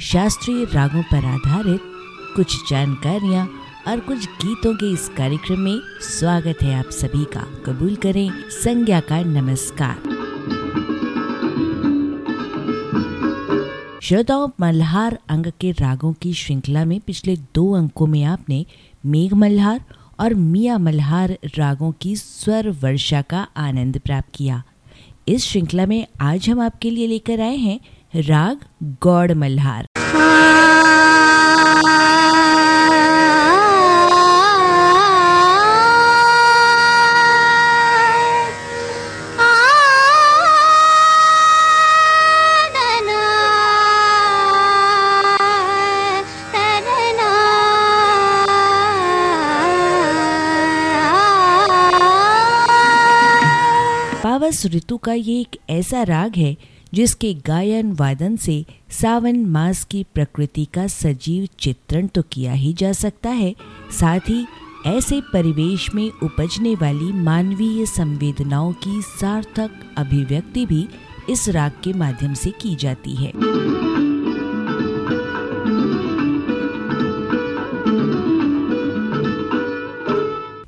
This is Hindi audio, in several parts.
शास्त्रीय रागों पर आधारित कुछ जानकारियाँ और कुछ गीतों के इस कार्यक्रम में स्वागत है आप सभी का। कबूल करें, संज्ञा का नमस्कार। श्रोताओं, मल्हार अंग के रागों की श्रृंखला में पिछले दो अंकों में आपने मेघ मल्हार और मिया मल्हार रागों की स्वर वर्षा का आनंद प्राप्त किया। इस श्रृंखला में आज हम आपके लिए लेकर आए हैं राग गौड़ मल्हार। पावस ऋतु का ये एक ऐसा राग है जिसके गायन वादन से सावन मास की प्रकृति का सजीव चित्रण तो किया ही जा सकता है। साथ ही ऐसे परिवेश में उपजने वाली मानवीय संवेदनाओं की सार्थक अभिव्यक्ति भी इस राग के माध्यम से की जाती है।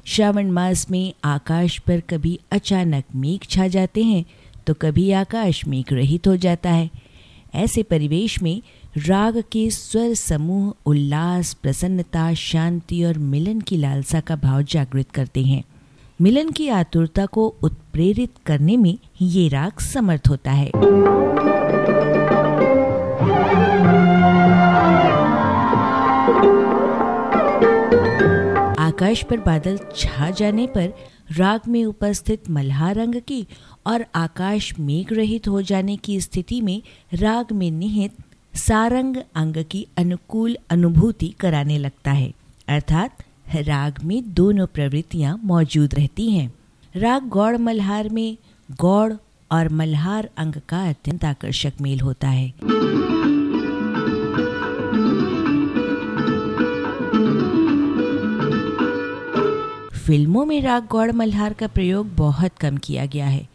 श्रावण मास में आकाश पर कभी अचानक मेघ छा जाते हैं। तो कभी आकाश मेघ रहित हो जाता है। ऐसे परिवेश में राग के स्वर समूह उल्लास, प्रसन्नता, शांति और मिलन की लालसा का भाव जागृत करते हैं। मिलन की आतुरता को उत्प्रेरित करने में ये राग समर्थ होता है। आकाश पर बादल छा जाने पर राग में उपस्थित मल्हार रंग की और आकाश मेघ रहित हो जाने की स्थिति में राग में निहित सारंग अंग की अनुकूल अनुभूति कराने लगता है। अर्थात राग में दोनों प्रवृत्तियाँ मौजूद रहती हैं। राग गौड़ मल्हार में गौड़ और मल्हार अंग का अत्यंत आकर्षक मेल होता है। फ़िल्मों में राग गौड़ मल्हार का प्रयोग बहुत कम किया गया है।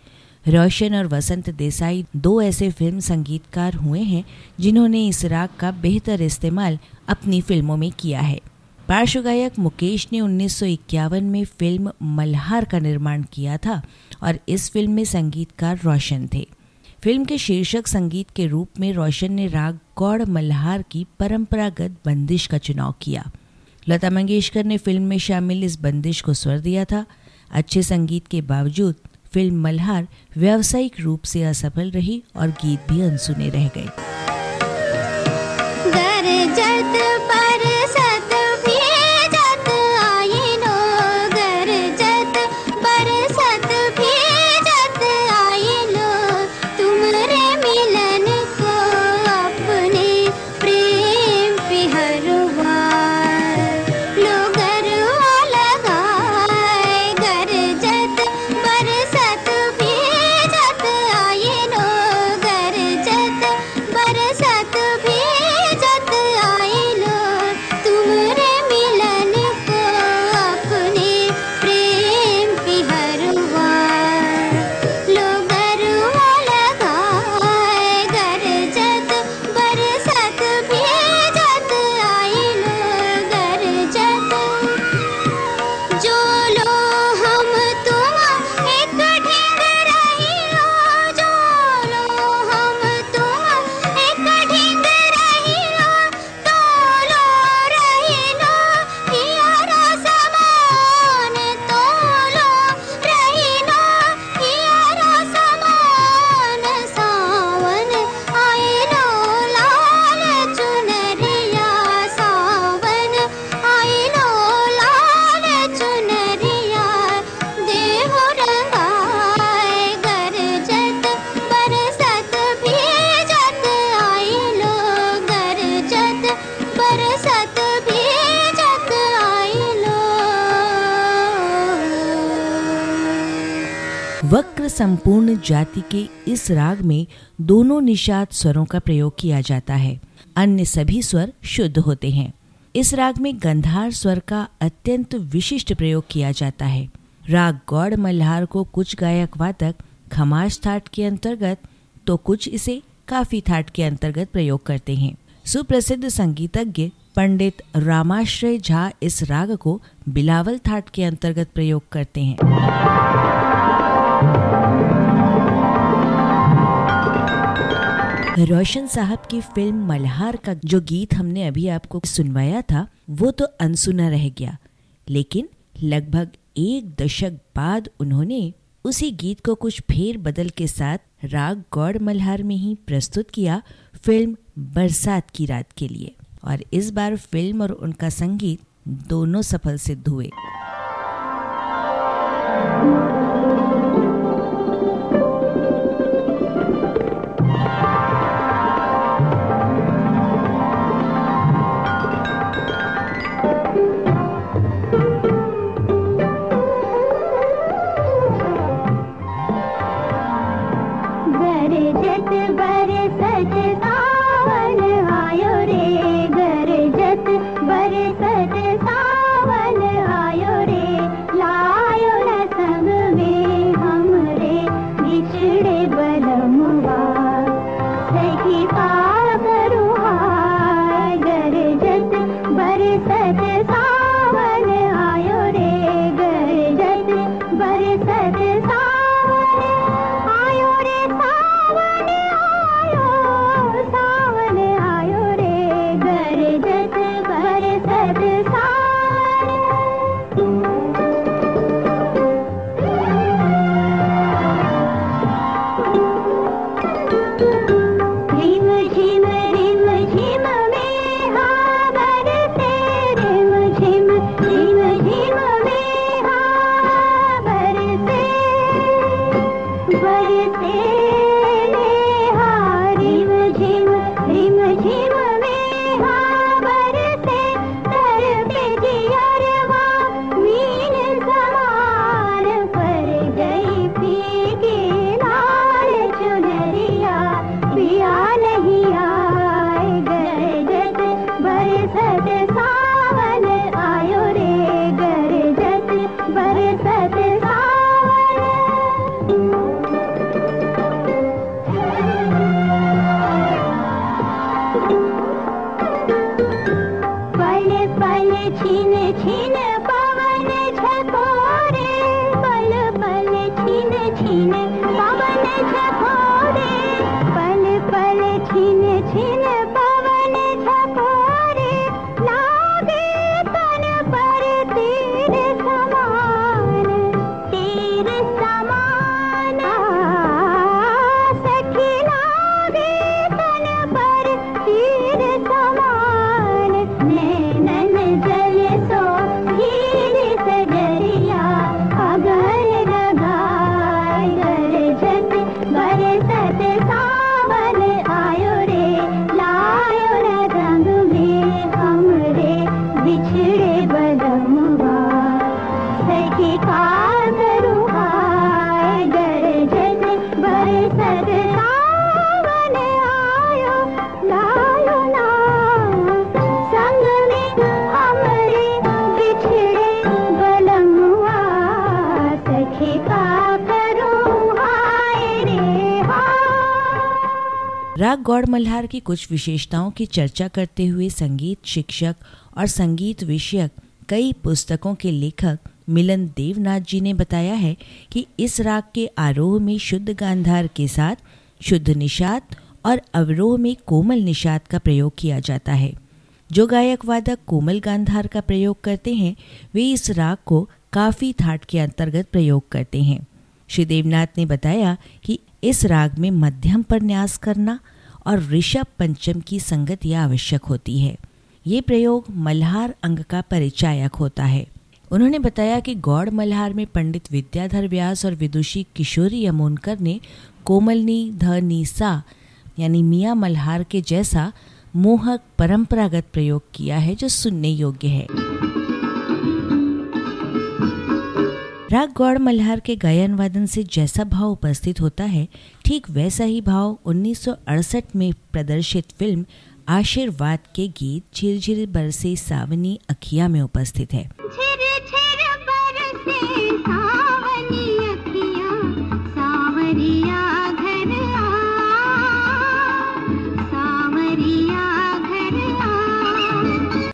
रोशन और वसंत देसाई दो ऐसे फ़िल्म संगीतकार हुए हैं जिन्होंने इस राग का बेहतर इस्तेमाल अपनी फ़िल्मों में किया है। पार्श्व गायक मुकेश ने उन्नीस सौ इक्यावन में फ़िल्म मल्हार का निर्माण किया था और इस फ़िल्म में संगीतकार रोशन थे। फ़िल्म के शीर्षक संगीत के रूप में रोशन ने राग गौड़ मल्हार की परंपरागत बंदिश का चुनाव किया। लता मंगेशकर ने फ़िल्म में शामिल इस बंदिश को स्वर दिया था। अच्छे संगीत के बावजूद फ़िल्म मल्हार व्यावसायिक रूप से असफल रही और गीत भी अनसुने रह गए। संपूर्ण जाति के इस राग में दोनों निषाद स्वरों का प्रयोग किया जाता है। अन्य सभी स्वर शुद्ध होते हैं। इस राग में गंधार स्वर का अत्यंत विशिष्ट प्रयोग किया जाता है। राग गौड़ मल्हार को कुछ गायक वादक खमाश थाट के अंतर्गत तो कुछ इसे काफ़ी थाट के अंतर्गत प्रयोग करते हैं। सुप्रसिद्ध संगीतज्ञ पंडित रामाश्रय झा इस राग को बिलावल थाट के अंतर्गत प्रयोग करते हैं। रोशन साहब की फ़िल्म मल्हार का जो गीत हमने अभी आपको सुनवाया था, वो तो अनसुना रह गया। लेकिन लगभग एक दशक बाद उन्होंने उसी गीत को कुछ फेर बदल के साथ राग गौड़ मल्हार में ही प्रस्तुत किया फ़िल्म बरसात की रात के लिए। और इस बार फ़िल्म और उनका संगीत दोनों सफल सिद्ध हुए। गौड़ मल्हार की कुछ विशेषताओं की चर्चा करते हुए संगीत शिक्षक और संगीत विषयक कई पुस्तकों के लेखक मिलन देवनाथ जी ने बताया है कि इस राग के आरोह में शुद्ध गांधार के साथ शुद्ध निषाद और अवरोह में कोमल निषाद का प्रयोग किया जाता है। जो गायक वादक कोमल गांधार का प्रयोग करते हैं, वे इस राग को काफ़ी थाट के अंतर्गत प्रयोग करते हैं। श्री देवनाथ ने बताया कि इस राग में मध्यम पर न्यास करना और ऋषभ पंचम की संगति आवश्यक होती है। ये प्रयोग मल्हार अंग का परिचायक होता है। उन्होंने बताया कि गौड़ मल्हार में पंडित विद्याधर व्यास और विदुषी किशोरी यमोनकर ने कोमलनी ध नीसा यानी मियाँ मल्हार के जैसा मोहक परंपरागत प्रयोग किया है जो सुनने योग्य है। राग गौड़ मल्हार के गायन वादन से जैसा भाव उपस्थित होता है ठीक वैसा ही भाव 1968 में प्रदर्शित फ़िल्म आशीर्वाद के गीत झिरझिर बरसे सावनी अखिया में उपस्थित है। सावरिया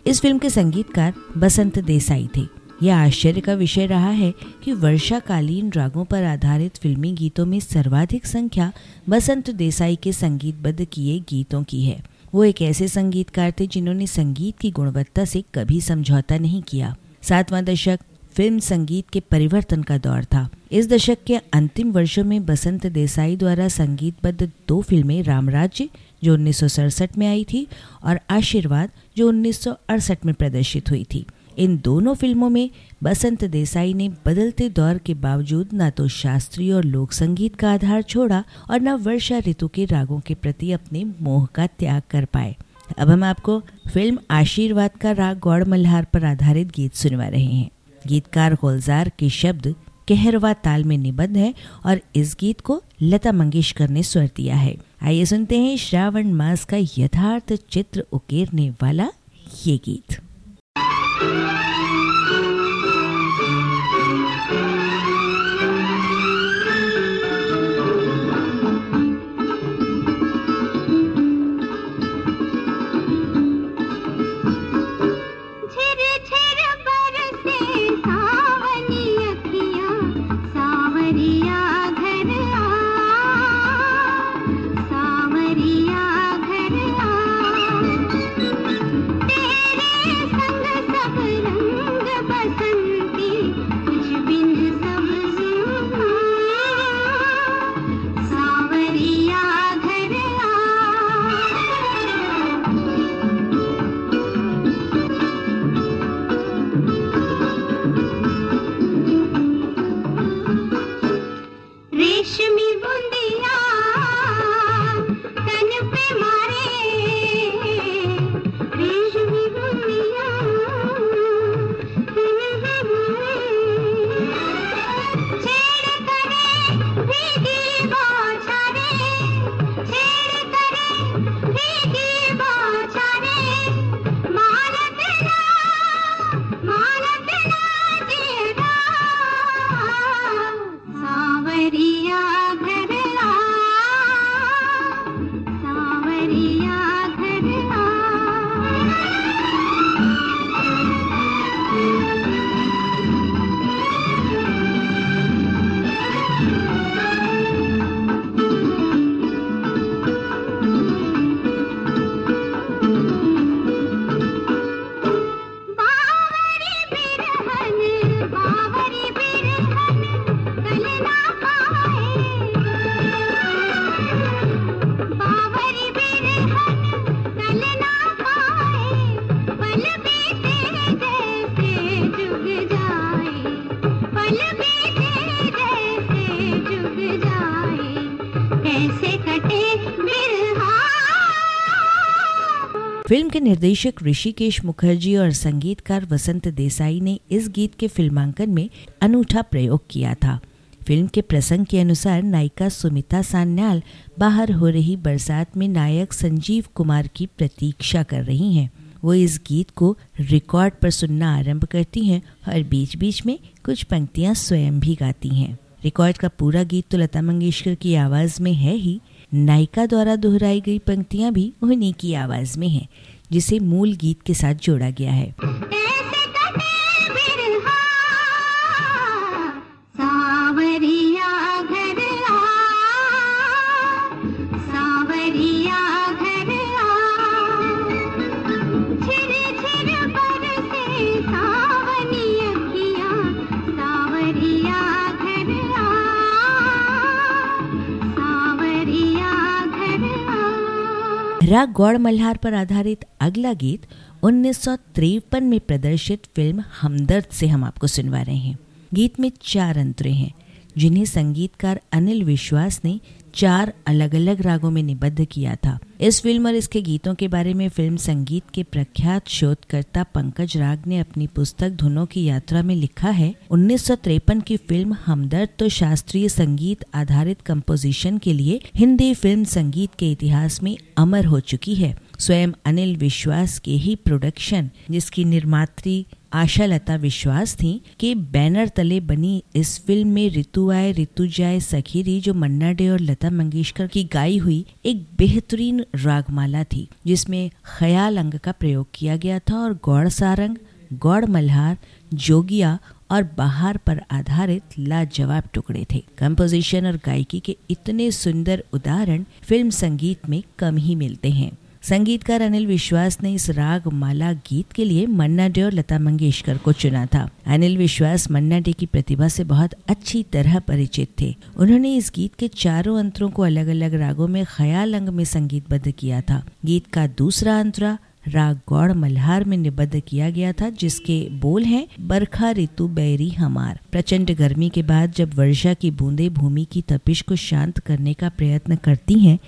इस फ़िल्म के संगीतकार बसंत देसाई थे। यह आश्चर्य का विषय रहा है कि वर्षाकालीन रागों पर आधारित फिल्मी गीतों में सर्वाधिक संख्या बसंत देसाई के संगीतबद्ध किए गीतों की है। वो एक ऐसे संगीतकार थे जिन्होंने संगीत की गुणवत्ता से कभी समझौता नहीं किया। सातवां दशक फ़िल्म संगीत के परिवर्तन का दौर था। इस दशक के अंतिम वर्षों में बसंत देसाई द्वारा संगीतबद्ध दो फ़िल्में रामराज्य जो उन्नीस सौ सड़सठ में आई थी, और आशीर्वाद, जो उन्नीस सौ अड़सठ में प्रदर्शित हुई थी। इन दोनों फ़िल्मों में बसंत देसाई ने बदलते दौर के बावजूद न तो शास्त्रीय और लोक संगीत का आधार छोड़ा और न वर्षा ऋतु के रागों के प्रति अपने मोह का त्याग कर पाए। अब हम आपको फ़िल्म आशीर्वाद का राग गौड़ मल्हार पर आधारित गीत सुनवा रहे हैं। गीतकार होलजार के शब्द कहरवा ताल में निबद्ध है और इस गीत को लता मंगेशकर ने स्वर दिया है। आइए सुनते हैं श्रावण मास का यथार्थ चित्र उकेरने वाला ये गीत। Thank you. फ़िल्म के निर्देशक ऋषिकेश मुखर्जी और संगीतकार वसंत देसाई ने इस गीत के फिल्मांकन में अनूठा प्रयोग किया था। फ़िल्म के प्रसंग के अनुसार नायिका सुमिता सान्याल बाहर हो रही बरसात में नायक संजीव कुमार की प्रतीक्षा कर रही हैं। वो इस गीत को रिकॉर्ड पर सुनना आरंभ करती हैं और बीच बीच में कुछ पंक्तियाँ स्वयं भी गाती हैं। रिकॉर्ड का पूरा गीत तो लता मंगेशकर की आवाज़ में है ही नायिका द्वारा दोहराई गई पंक्तियाँ भी उन्हीं की आवाज़ में हैं, जिसे मूल गीत के साथ जोड़ा गया है। राग गौड़ मल्हार पर आधारित अगला गीत उन्नीस में प्रदर्शित फ़िल्म हमदर्द से हम आपको सुनवा रहे हैं। गीत में चार अंतरे हैं। जिन्हें संगीतकार अनिल विश्वास ने चार अलग अलग रागों में निबद्ध किया था। इस फ़िल्म और इसके गीतों के बारे में फ़िल्म संगीत के प्रख्यात शोधकर्ता पंकज राग ने अपनी पुस्तक धुनों की यात्रा में लिखा है, उन्नीस की फ़िल्म हमदर्द तो शास्त्रीय संगीत आधारित कंपोजिशन के लिए हिंदी फ़िल्म संगीत के इतिहास में अमर हो चुकी है। स्वयं अनिल विश्वास के ही प्रोडक्शन, जिसकी निर्मात्री आशा लता विश्वास थी कि बैनर तले बनी इस फ़िल्म में ऋतु आए ऋतु जाए सखीरी जो मन्ना डे और लता मंगेशकर की गाई हुई एक बेहतरीन रागमाला थी, जिसमें ख्याल अंग का प्रयोग किया गया था और गौड़ सारंग, गौड़ मल्हार, जोगिया और बहार पर आधारित लाजवाब टुकड़े थे। कंपोजिशन और गायकी के इतने सुंदर उदाहरण फ़िल्म संगीत में कम ही मिलते हैं। संगीतकार अनिल विश्वास ने इस राग माला गीत के लिए मन्ना डे और लता मंगेशकर को चुना था। अनिल विश्वास मन्ना डे की प्रतिभा से बहुत अच्छी तरह परिचित थे। उन्होंने इस गीत के चारों अंतरों को अलग अलग रागों में ख्याल अंग में संगीतबद्ध किया था। गीत का दूसरा अंतरा राग गौड़ मल्हार में निबद्ध किया गया था, जिसके बोल हैं, बरखा ऋतु बैरी हमार। प्रचंड गर्मी के बाद जब वर्षा की बूंदे भूमि की तपिश को शांत करने का प्रयत्न करती हैं,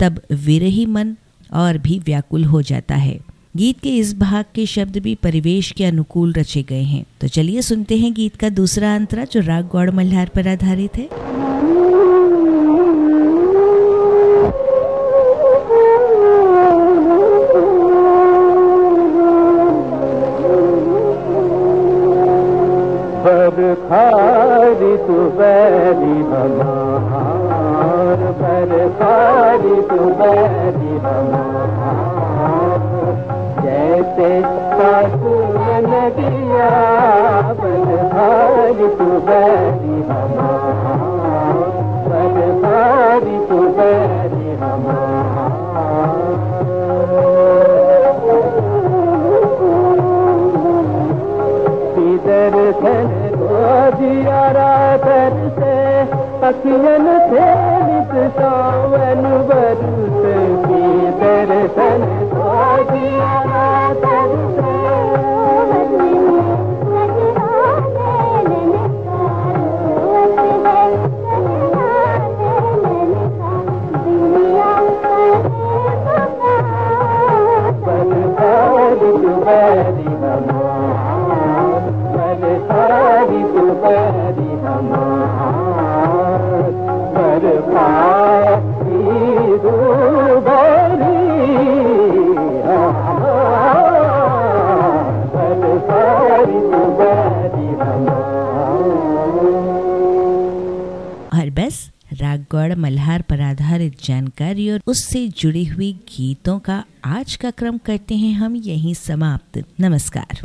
तब विरही मन और भी व्याकुल हो जाता है। गीत के इस भाग के शब्द भी परिवेश के अनुकूल रचे गए हैं। तो चलिए सुनते हैं गीत का दूसरा अंतरा जो राग गौड़ मल्हार पर आधारित है। बरखारी तु बैरी बरखारी जैसे सासुर नदिया बरखारी तु बैरी बरखारी तु बैरी दर्शन कर से अखियन से नित सावन बरस की दर्शन जियारा कर से राग मल्हार पर आधारित जानकारी और उससे जुड़ी हुई गीतों का आज का क्रम करते हैं हम। यहीं समाप्त। नमस्कार।